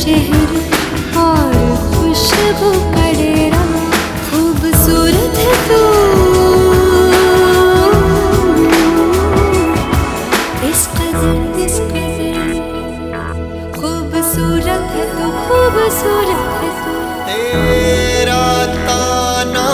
चेहरे और खुशबू खूबसूरत है तू। इस कदर इस कदर खूबसूरत है तू खूबसूरत है तू। तेरा ताना